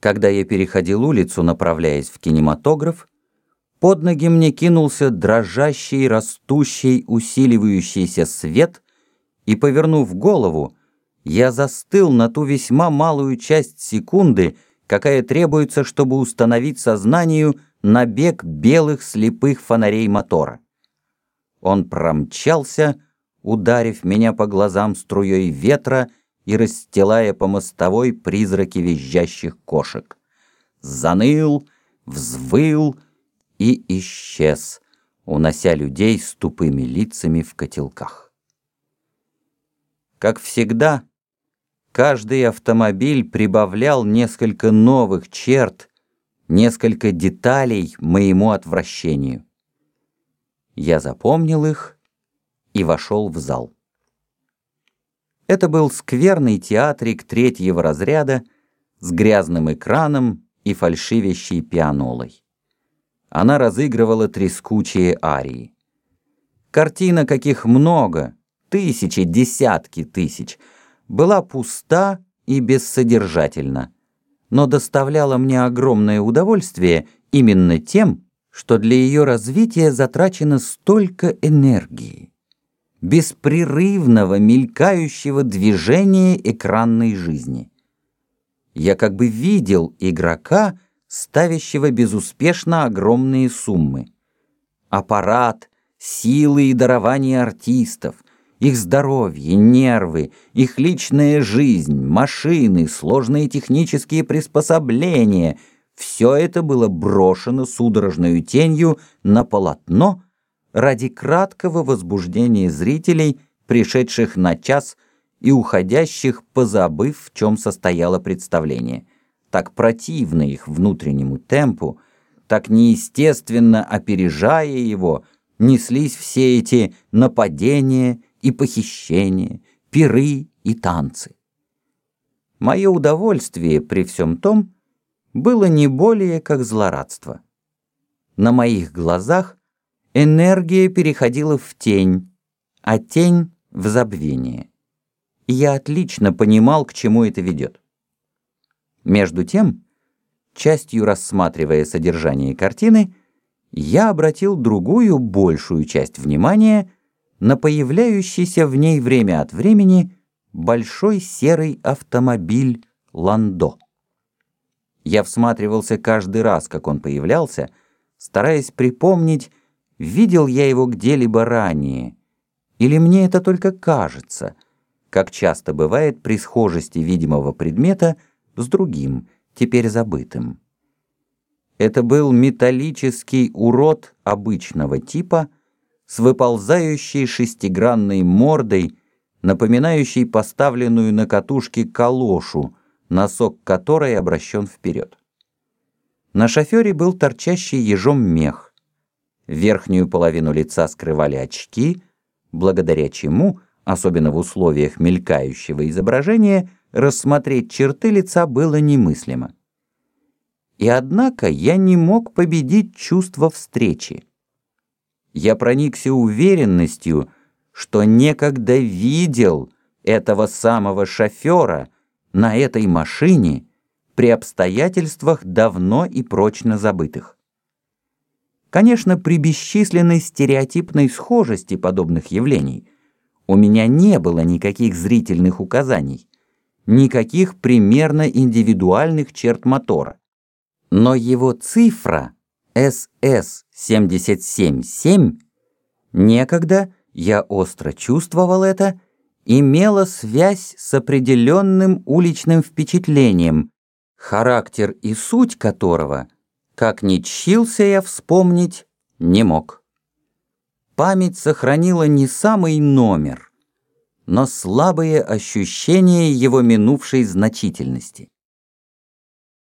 Когда я переходил улицу, направляясь в кинематограф, под ноги мне кинулся дрожащий, растущий, усиливающийся свет, и, повернув голову, я застыл на ту весьма малую часть секунды, какая требуется, чтобы установить сознанию набег белых слепых фонарей мотора. Он промчался, ударив меня по глазам струей ветра и расстилая по мостовой призраки визжащих кошек. Заныл, взвыл и исчез, унося людей с тупыми лицами в котелках. Как всегда, каждый автомобиль прибавлял несколько новых черт, несколько деталей моему отвращению. Я запомнил их и вошел в зал. Это был скверный театрик третьего разряда с грязным экраном и фальшивящей пианолой. Она разыгрывала трескучие арии. Картина, каких много, тысячи, десятки тысяч, была пуста и бессодержательна, но доставляла мне огромное удовольствие именно тем, что для ее развития затрачено столько энергии беспрерывного мелькающего движения экранной жизни. Я как бы видел игрока, ставящего безуспешно огромные суммы. Аппарат, силы и дарования артистов, их здоровье, нервы, их личная жизнь, машины, сложные технические приспособления — все это было брошено судорожной тенью на полотно — ради краткого возбуждения зрителей, пришедших на час и уходящих, позабыв, в чем состояло представление. Так противно их внутреннему темпу, так неестественно опережая его, неслись все эти нападения и похищения, пиры и танцы. Мое удовольствие при всем том было не более как злорадство. На моих глазах Энергия переходила в тень, а тень — в забвение. И я отлично понимал, к чему это ведет. Между тем, частью рассматривая содержание картины, я обратил другую, большую часть внимания на появляющийся в ней время от времени большой серый автомобиль «Ландо». Я всматривался каждый раз, как он появлялся, стараясь припомнить, видел я его где-либо ранее, или мне это только кажется, как часто бывает при схожести видимого предмета с другим, теперь забытым. Это был металлический урод обычного типа с выползающей шестигранной мордой, напоминающей поставленную на катушке калошу, носок которой обращен вперед. На шофере был торчащий ежом мех, Верхнюю половину лица скрывали очки, благодаря чему, особенно в условиях мелькающего изображения, рассмотреть черты лица было немыслимо. И однако я не мог победить чувство встречи. Я проникся уверенностью, что некогда видел этого самого шофера на этой машине при обстоятельствах давно и прочно забытых. Конечно, при бесчисленной стереотипной схожести подобных явлений у меня не было никаких зрительных указаний, никаких примерно индивидуальных черт мотора. Но его цифра SS777 некогда, я остро чувствовал это, имела связь с определенным уличным впечатлением, характер и суть которого – как ни чился я вспомнить, не мог. Память сохранила не самый номер, но слабые ощущения его минувшей значительности.